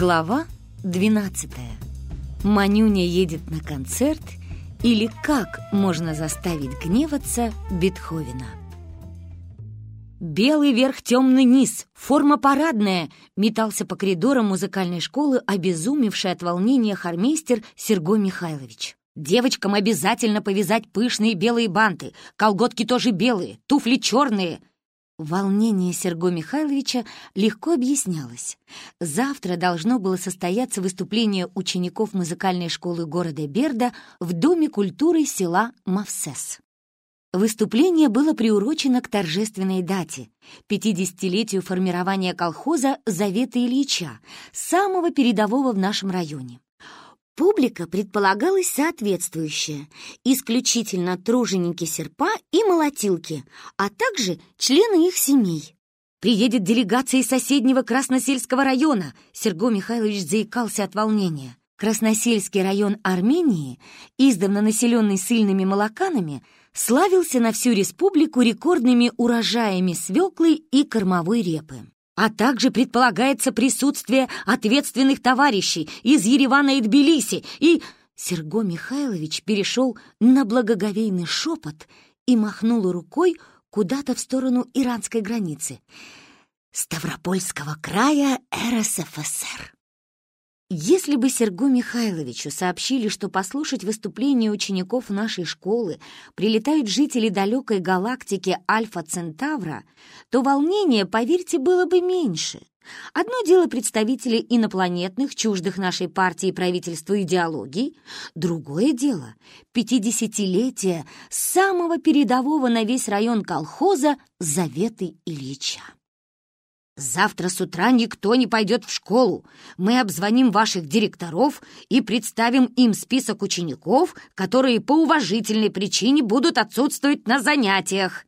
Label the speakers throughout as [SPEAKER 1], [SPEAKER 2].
[SPEAKER 1] Глава 12. Манюня едет на концерт или как можно заставить гневаться Бетховена. Белый верх, темный низ, форма парадная, метался по коридорам музыкальной школы обезумевший от волнения хормейстер Серго Михайлович. Девочкам обязательно повязать пышные белые банты, колготки тоже белые, туфли черные, Волнение Серго Михайловича легко объяснялось. Завтра должно было состояться выступление учеников музыкальной школы города Берда в Доме культуры села Мавсес. Выступление было приурочено к торжественной дате — 50-летию формирования колхоза Завета Ильича, самого передового в нашем районе. Публика предполагалась соответствующая, исключительно труженики серпа и молотилки, а также члены их семей. «Приедет делегация из соседнего Красносельского района», Серго Михайлович заикался от волнения. Красносельский район Армении, издавна населенный сильными молоканами, славился на всю республику рекордными урожаями свеклы и кормовой репы а также предполагается присутствие ответственных товарищей из Еревана и Тбилиси, и... Серго Михайлович перешел на благоговейный шепот и махнул рукой куда-то в сторону иранской границы. Ставропольского края РСФСР. Если бы Серго Михайловичу сообщили, что послушать выступление учеников нашей школы прилетают жители далекой галактики Альфа-Центавра, то волнение, поверьте, было бы меньше. Одно дело представители инопланетных, чуждых нашей партии правительству идеологий, другое дело — пятидесятилетие самого передового на весь район колхоза Заветы Ильича. Завтра с утра никто не пойдет в школу. Мы обзвоним ваших директоров и представим им список учеников, которые по уважительной причине будут отсутствовать на занятиях.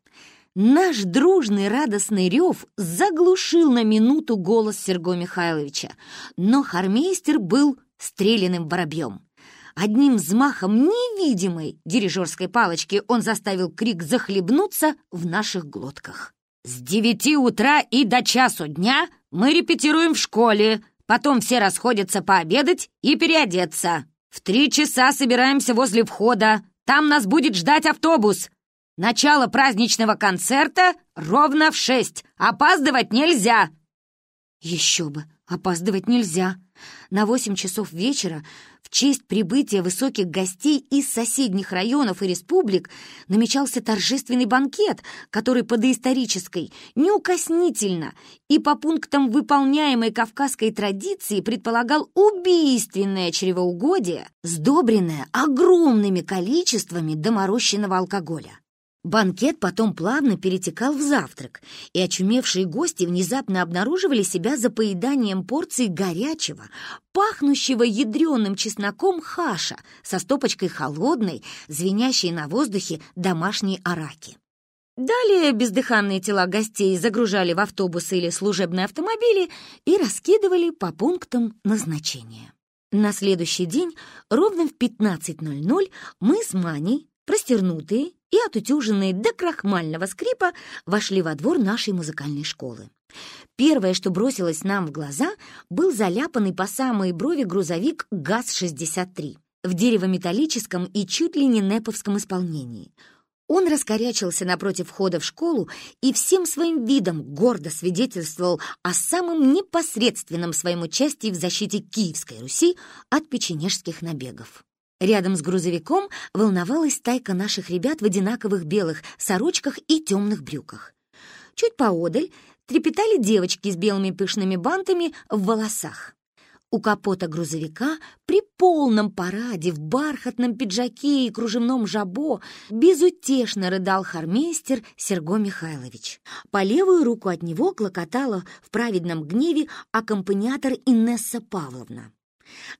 [SPEAKER 1] Наш дружный радостный рев заглушил на минуту голос Серго Михайловича, но хармейстер был стреляным воробьем. Одним взмахом невидимой дирижерской палочки он заставил крик захлебнуться в наших глотках. С девяти утра и до часу дня мы репетируем в школе, потом все расходятся пообедать и переодеться. В три часа собираемся возле входа, там нас будет ждать автобус. Начало праздничного концерта ровно в шесть, опаздывать нельзя. Еще бы, опаздывать нельзя. На восемь часов вечера в честь прибытия высоких гостей из соседних районов и республик намечался торжественный банкет, который по доисторической, неукоснительно и по пунктам выполняемой кавказской традиции предполагал убийственное чревоугодие, сдобренное огромными количествами доморощенного алкоголя. Банкет потом плавно перетекал в завтрак, и очумевшие гости внезапно обнаруживали себя за поеданием порции горячего, пахнущего ядреным чесноком хаша со стопочкой холодной, звенящей на воздухе домашней араки. Далее бездыханные тела гостей загружали в автобусы или служебные автомобили и раскидывали по пунктам назначения. На следующий день ровно в 15.00 мы с Маней, простернутые и отутюженные до крахмального скрипа вошли во двор нашей музыкальной школы. Первое, что бросилось нам в глаза, был заляпанный по самые брови грузовик ГАЗ-63 в дерево-металлическом и чуть ли не неповском исполнении. Он раскорячился напротив входа в школу и всем своим видом гордо свидетельствовал о самом непосредственном своем участии в защите Киевской Руси от печенежских набегов. Рядом с грузовиком волновалась тайка наших ребят в одинаковых белых сорочках и темных брюках. Чуть поодаль трепетали девочки с белыми пышными бантами в волосах. У капота грузовика при полном параде в бархатном пиджаке и кружевном жабо безутешно рыдал хармейстер Серго Михайлович. По левую руку от него клокотала в праведном гневе аккомпаниатор Инесса Павловна.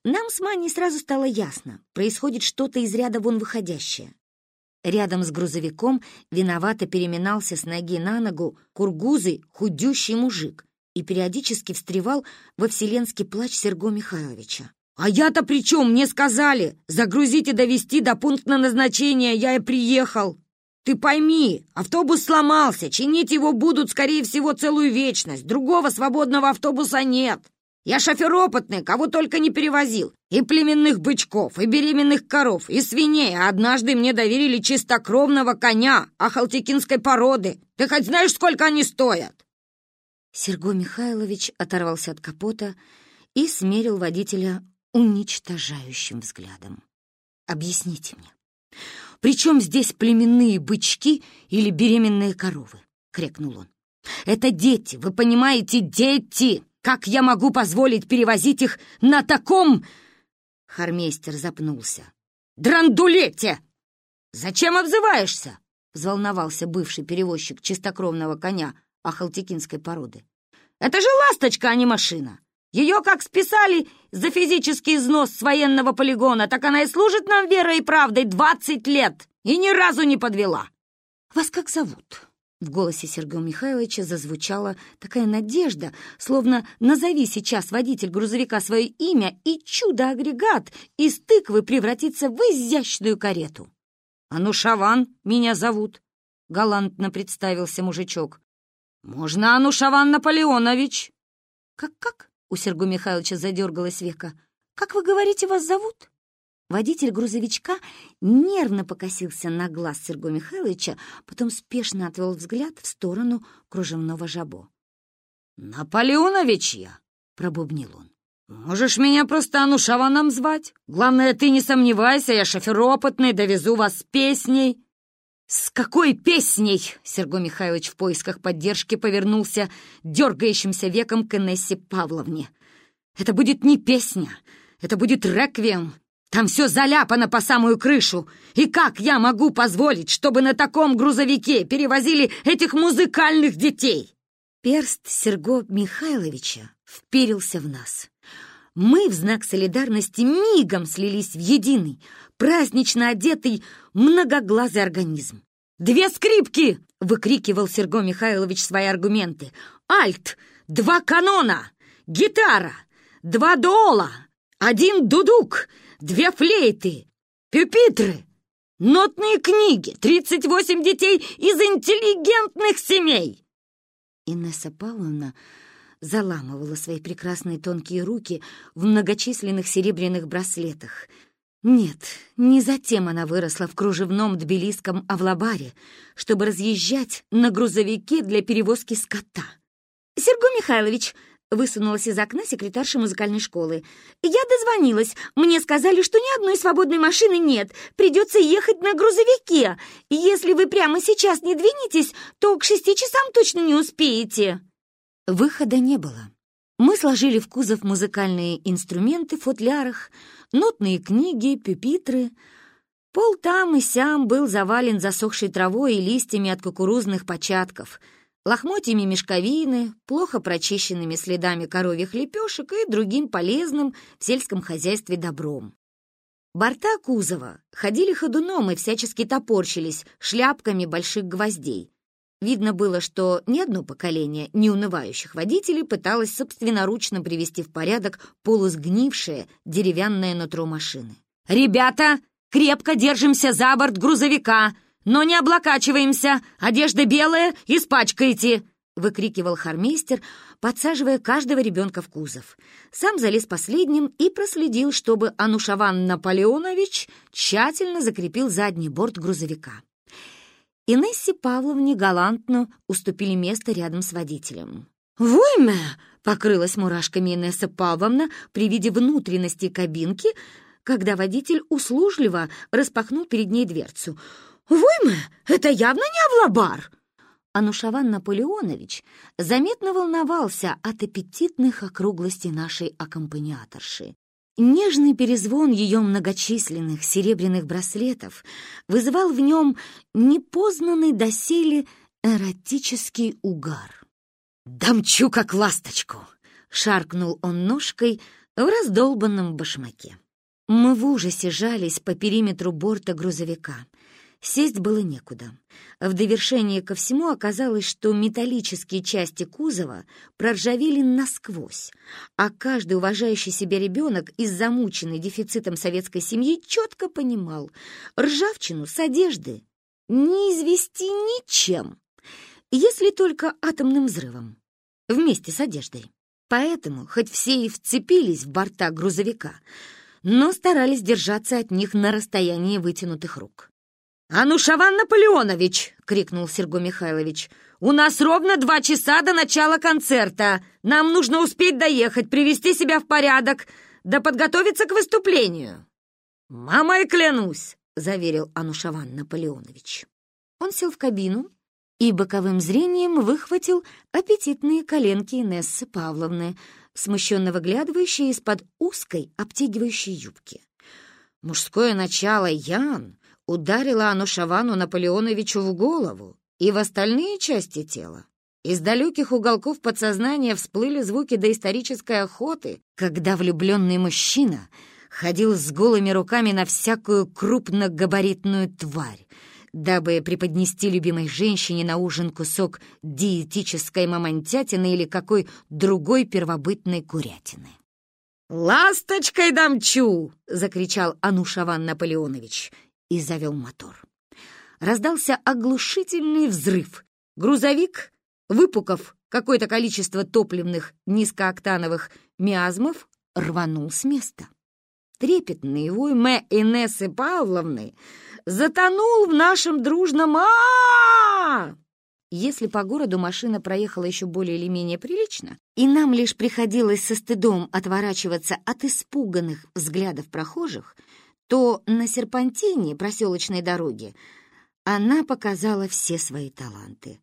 [SPEAKER 1] Нам с Маней сразу стало ясно, происходит что-то из ряда вон выходящее. Рядом с грузовиком виновато переминался с ноги на ногу кургузый худющий мужик и периодически встревал во вселенский плач Серго Михайловича. «А я-то при чем? Мне сказали! Загрузить и довести до пункта назначения, я и приехал!» «Ты пойми, автобус сломался, чинить его будут, скорее всего, целую вечность, другого свободного автобуса нет!»
[SPEAKER 2] Я шофер опытный, кого только не перевозил. И племенных бычков, и беременных коров, и свиней. А однажды мне доверили чистокровного коня ахалтекинской породы. Ты хоть знаешь, сколько они стоят?»
[SPEAKER 1] Серго Михайлович оторвался от капота и смерил водителя уничтожающим взглядом. «Объясните мне, при чем здесь племенные бычки или беременные коровы?» — крикнул он. «Это дети, вы понимаете, дети! Как я могу позволить перевозить их на таком...» Хармейстер запнулся.
[SPEAKER 2] «Драндулете! Зачем обзываешься?» — взволновался бывший перевозчик чистокровного коня ахалтекинской породы. «Это же ласточка, а не машина! Ее как списали за физический износ с военного полигона, так она и служит нам верой и правдой двадцать лет и ни разу не подвела!»
[SPEAKER 1] «Вас как зовут?» В голосе Сергея Михайловича зазвучала такая надежда, словно «назови сейчас водитель грузовика свое имя, и чудо-агрегат из тыквы превратится в изящную карету».
[SPEAKER 2] «А ну, Шаван, меня зовут», — галантно представился мужичок. «Можно Анушаван Наполеонович?»
[SPEAKER 1] «Как-как?» — у Сергея Михайловича задергалась века. «Как вы говорите, вас зовут?» Водитель грузовичка нервно покосился на глаз Сергея Михайловича, потом спешно отвел взгляд в сторону кружевного жабо.
[SPEAKER 2] «Наполеонович я!» — пробубнил он. «Можешь меня просто Анушаваном звать? Главное, ты не сомневайся, я шофер опытный, довезу вас с песней».
[SPEAKER 1] «С какой песней?» — Сергей Михайлович в поисках поддержки повернулся дергающимся веком к Инессе Павловне. «Это будет не песня, это будет реквием, там все заляпано по самую крышу. И как я могу позволить, чтобы на таком грузовике перевозили этих музыкальных детей?» Перст Серго Михайловича вперился в нас. Мы в знак солидарности мигом слились в единый, празднично одетый, многоглазый организм. «Две скрипки!» — выкрикивал Серго Михайлович свои аргументы. «Альт! Два канона! Гитара! Два дола! Один дудук! Две флейты, пюпитры, нотные книги, 38 детей из интеллигентных семей. Инесса Павловна заламывала свои прекрасные тонкие руки в многочисленных серебряных браслетах. Нет, не затем она выросла в кружевном тбилисском авлабаре, чтобы разъезжать на грузовике для перевозки скота. «Серго Михайлович, Высунулась из окна секретарша музыкальной школы. «Я дозвонилась. Мне сказали, что ни одной свободной машины нет. Придется ехать на грузовике. Если вы прямо сейчас не двинетесь, то к шести часам точно не успеете». Выхода не было. Мы сложили в кузов музыкальные инструменты в футлярах, нотные книги, пюпитры. Пол там и сям был завален засохшей травой и листьями от кукурузных початков — лохмотьями мешковины, плохо прочищенными следами коровьих лепешек и другим полезным в сельском хозяйстве добром. Борта кузова ходили ходуном и всячески топорщились шляпками больших гвоздей. Видно было, что ни одно поколение неунывающих водителей пыталось собственноручно привести в порядок полусгнившее деревянное нутро машины. «Ребята, крепко держимся за борт грузовика!» Но не облокачиваемся! Одежда белая, испачкаете!» — выкрикивал хармейстер, подсаживая каждого ребенка в кузов. Сам залез последним и проследил, чтобы Анушаван Наполеонович тщательно закрепил задний борт грузовика. Инессе Павловне галантно уступили место рядом с водителем. «Войме!» — покрылась мурашками Инесса Павловна при виде внутренности кабинки, когда водитель услужливо распахнул перед ней дверцу — «Воймы? Это явно не Авлабар!» Анушаван Наполеонович заметно волновался от аппетитных округлостей нашей аккомпаниаторши. Нежный перезвон ее многочисленных серебряных браслетов вызывал в нем непознанный доселе эротический угар. «Дамчу, как ласточку!» — шаркнул он ножкой в раздолбанном башмаке. Мы в ужасе жались по периметру борта грузовика — Сесть было некуда. В довершение ко всему оказалось, что металлические части кузова проржавели насквозь, а каждый уважающий себя ребенок из замученной дефицитом советской семьи четко понимал, ржавчину с одежды не извести ничем, если только атомным взрывом, вместе с одеждой. Поэтому, хоть все и вцепились в борта грузовика, но старались держаться от них на расстоянии вытянутых рук.
[SPEAKER 2] «А ну, Шаван Наполеонович!» — крикнул Серго Михайлович. «У нас ровно два часа до начала концерта. Нам нужно успеть доехать, привести себя в порядок, да подготовиться к выступлению». «Мамой клянусь!» — заверил Анушаван Наполеонович.
[SPEAKER 1] Он сел в кабину и боковым зрением выхватил аппетитные коленки Инессы Павловны, смущенно выглядывающие из-под узкой обтягивающей юбки. Мужское начало Ян ударило оно Шавану Наполеоновичу в голову и в остальные части тела. Из далеких уголков подсознания всплыли звуки доисторической охоты, когда влюбленный мужчина ходил с голыми руками на всякую крупногабаритную тварь, дабы преподнести любимой женщине на ужин кусок диетической мамонтятины или какой другой первобытной курятины.
[SPEAKER 2] «Ласточкой дамчу!» — закричал Анушаван Наполеонович и завел мотор.
[SPEAKER 1] Раздался оглушительный взрыв. Грузовик, выпуков какое-то количество топливных низкооктановых миазмов, рванул с места. Трепетный вой Мэ Инессы Павловны затонул в нашем дружном а, Если по городу машина проехала еще более или менее прилично, и нам лишь приходилось со стыдом отворачиваться от испуганных взглядов прохожих, то на серпантине проселочной дороги она показала все свои таланты.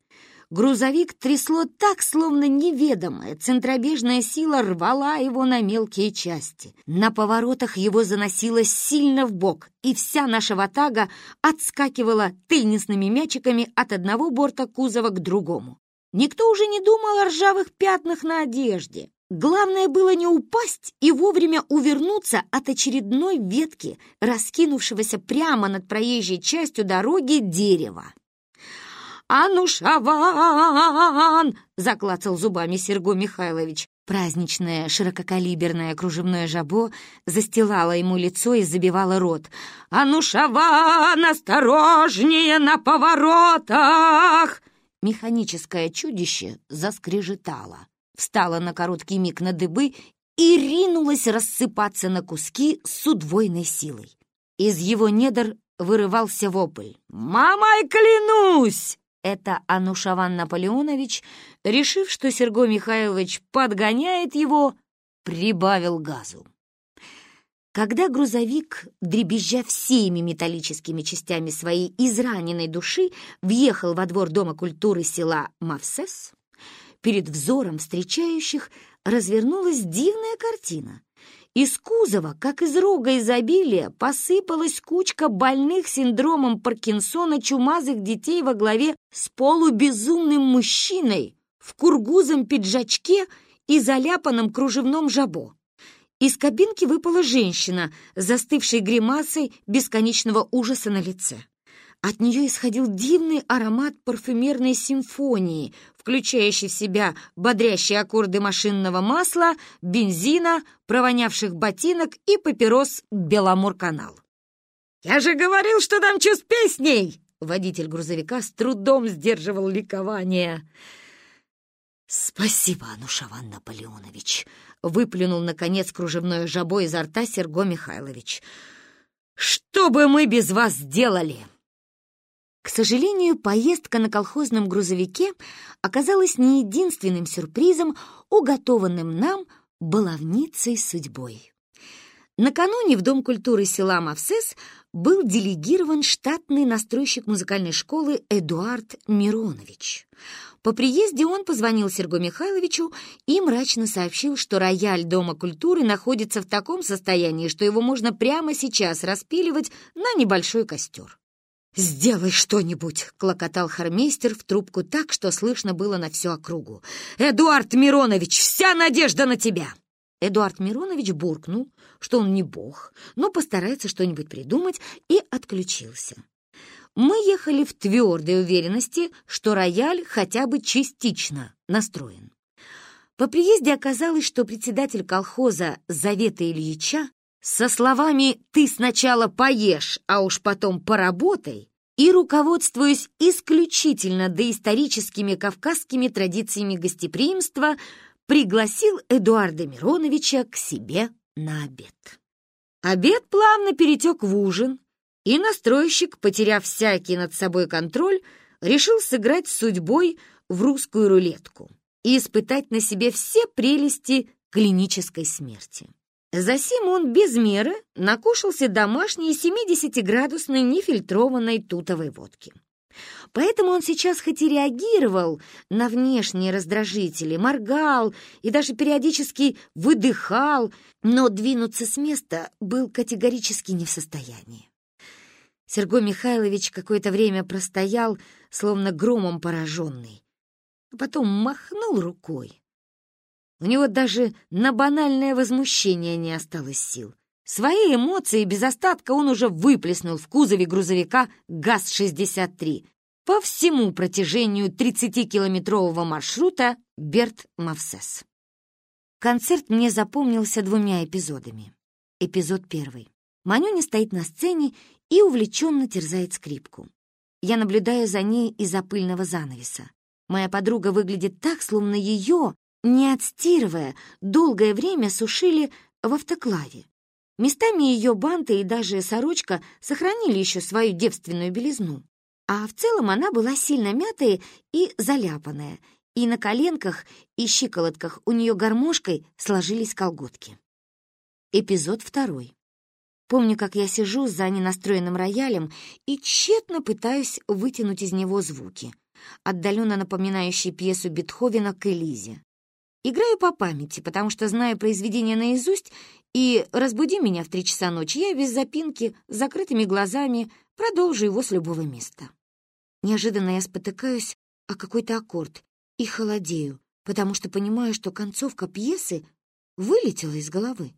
[SPEAKER 1] Грузовик трясло так, словно неведомая центробежная сила рвала его на мелкие части. На поворотах его заносило сильно в бок, и вся наша ватага отскакивала теннисными мячиками от одного борта кузова к другому. Никто уже не думал о ржавых пятнах на одежде. Главное было не упасть и вовремя увернуться от очередной ветки, раскинувшегося прямо над проезжей частью дороги дерева.
[SPEAKER 2] «А ну, Шаван!» — заклацал зубами Серго Михайлович.
[SPEAKER 1] Праздничное ширококалиберное кружевное жабо застилало ему лицо и забивало рот.
[SPEAKER 2] «А ну, Шаван, осторожнее на поворотах!»
[SPEAKER 1] Механическое чудище заскрежетало встала на короткий миг на дыбы и ринулась рассыпаться на куски с удвоенной силой. Из его недр вырывался вопль.
[SPEAKER 2] «Мамой клянусь!»
[SPEAKER 1] Это Анушаван Наполеонович, решив, что Серго Михайлович подгоняет его, прибавил газу. Когда грузовик, дребезжа всеми металлическими частями своей израненной души, въехал во двор Дома культуры села Мавсес, перед взором встречающих развернулась дивная картина. Из кузова, как из рога изобилия, посыпалась кучка больных синдромом Паркинсона чумазых детей во главе с полубезумным мужчиной в кургузом пиджачке и заляпанном кружевном жабо. Из кабинки выпала женщина, застывшей гримасой бесконечного ужаса на лице. От нее исходил дивный аромат парфюмерной симфонии, включающий в себя бодрящие аккорды машинного масла, бензина, провонявших ботинок и папирос «Беломор-канал».
[SPEAKER 2] «Я же говорил, что дамчу с песней!» Водитель грузовика с трудом сдерживал ликование.
[SPEAKER 1] «Спасибо, Анушаван Наполеонович!» — выплюнул, наконец, кружевное жабо изо рта Серго Михайлович. «Что бы мы без вас сделали?» К сожалению, поездка на колхозном грузовике оказалась не единственным сюрпризом, уготованным нам баловницей судьбой. Накануне в Дом культуры села Мавсес был делегирован штатный настройщик музыкальной школы Эдуард Миронович. По приезде он позвонил Серго Михайловичу и мрачно сообщил, что рояль Дома культуры находится в таком состоянии, что его можно прямо сейчас распиливать на небольшой костер.
[SPEAKER 2] «Сделай что-нибудь!» — клокотал хармейстер в трубку так, что слышно было на всю округу. «Эдуард Миронович, вся надежда на тебя!»
[SPEAKER 1] Эдуард Миронович буркнул, что он не бог, но постарается что-нибудь придумать, и отключился. Мы ехали в твердой уверенности, что рояль хотя бы частично настроен. По приезде оказалось, что председатель колхоза Завета Ильича со словами «ты сначала поешь, а уж потом поработай» и руководствуясь исключительно доисторическими кавказскими традициями гостеприимства, пригласил Эдуарда Мироновича к себе на обед. Обед плавно перетек в ужин, и настройщик, потеряв всякий над собой контроль, решил сыграть с судьбой в русскую рулетку и испытать на себе все прелести клинической смерти. Засим он без меры накушался домашней 70-градусной нефильтрованной тутовой водки. Поэтому он сейчас хоть и реагировал на внешние раздражители, моргал и даже периодически выдыхал, но двинуться с места был категорически не в состоянии. Сергой Михайлович какое-то время простоял, словно громом пораженный, а потом махнул рукой. У него даже на банальное возмущение не осталось сил. Свои эмоции без остатка он уже выплеснул в кузове грузовика ГАЗ-63 по всему протяжению 30-километрового маршрута Берт-Мавсес. Концерт мне запомнился двумя эпизодами. Эпизод первый. Манюня стоит на сцене и увлеченно терзает скрипку. Я наблюдаю за ней из-за пыльного занавеса. Моя подруга выглядит так, словно ее, не отстирывая, долгое время сушили в автоклаве. Местами ее банты и даже сорочка сохранили еще свою девственную белизну. А в целом она была сильно мятая и заляпанная, и на коленках и щиколотках у нее гармошкой сложились колготки. Эпизод второй. Помню, как я сижу за ненастроенным роялем и тщетно пытаюсь вытянуть из него звуки, отдаленно напоминающие пьесу Бетховена к Элизе. Играю по памяти, потому что знаю произведение наизусть, и разбуди меня в три часа ночи, я без запинки, с закрытыми глазами продолжу его с любого места. Неожиданно я спотыкаюсь о какой-то аккорд и холодею, потому что понимаю, что концовка пьесы вылетела из головы.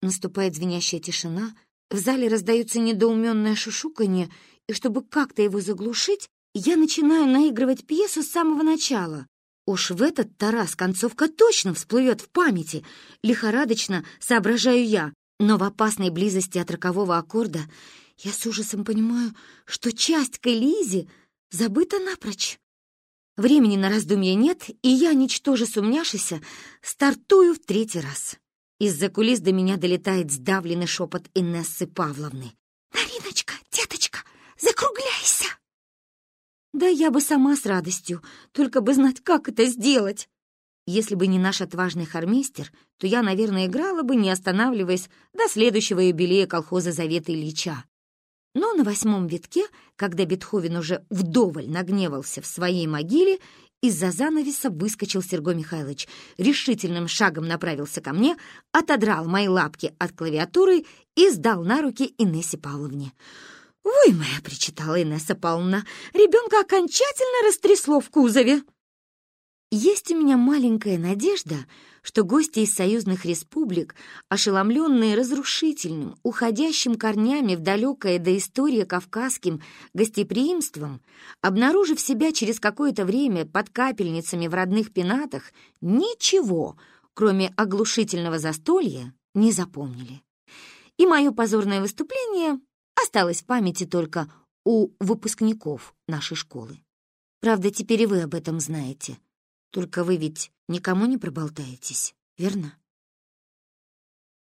[SPEAKER 1] Наступает звенящая тишина, в зале раздается недоуменное шушуканье, и чтобы как-то его заглушить, я начинаю наигрывать пьесу с самого начала. Уж в этот Тарас концовка точно всплывет в памяти, лихорадочно соображаю я, но в опасной близости от рокового аккорда я с ужасом понимаю, что часть к Элизе забыта напрочь. Времени на раздумье нет, и я, ничтоже сумняшися, стартую в третий раз. Из-за кулис до меня долетает сдавленный шепот Инессы Павловны. «Мариночка, деточка, закругляйся!» Да я бы сама с радостью, только бы знать, как это сделать. Если бы не наш отважный хормейстер, то я, наверное, играла бы, не останавливаясь, до следующего юбилея колхоза Завета Ильича. Но на восьмом витке, когда Бетховен уже вдоволь нагневался в своей могиле, из-за занавеса выскочил Сергой Михайлович, решительным шагом направился ко мне, отодрал мои лапки от клавиатуры и сдал на руки Инессе Павловне. «Вы моя!» — причитала Инесса Павловна. «Ребенка окончательно растрясло в кузове!» Есть у меня маленькая надежда, что гости из союзных республик, ошеломленные разрушительным, уходящим корнями в далекое до истории кавказским гостеприимством, обнаружив себя через какое-то время под капельницами в родных пенатах, ничего, кроме оглушительного застолья, не запомнили. И мое позорное выступление осталось в памяти только у выпускников нашей школы. Правда, теперь и вы об этом знаете. Только вы ведь никому не проболтаетесь, верно?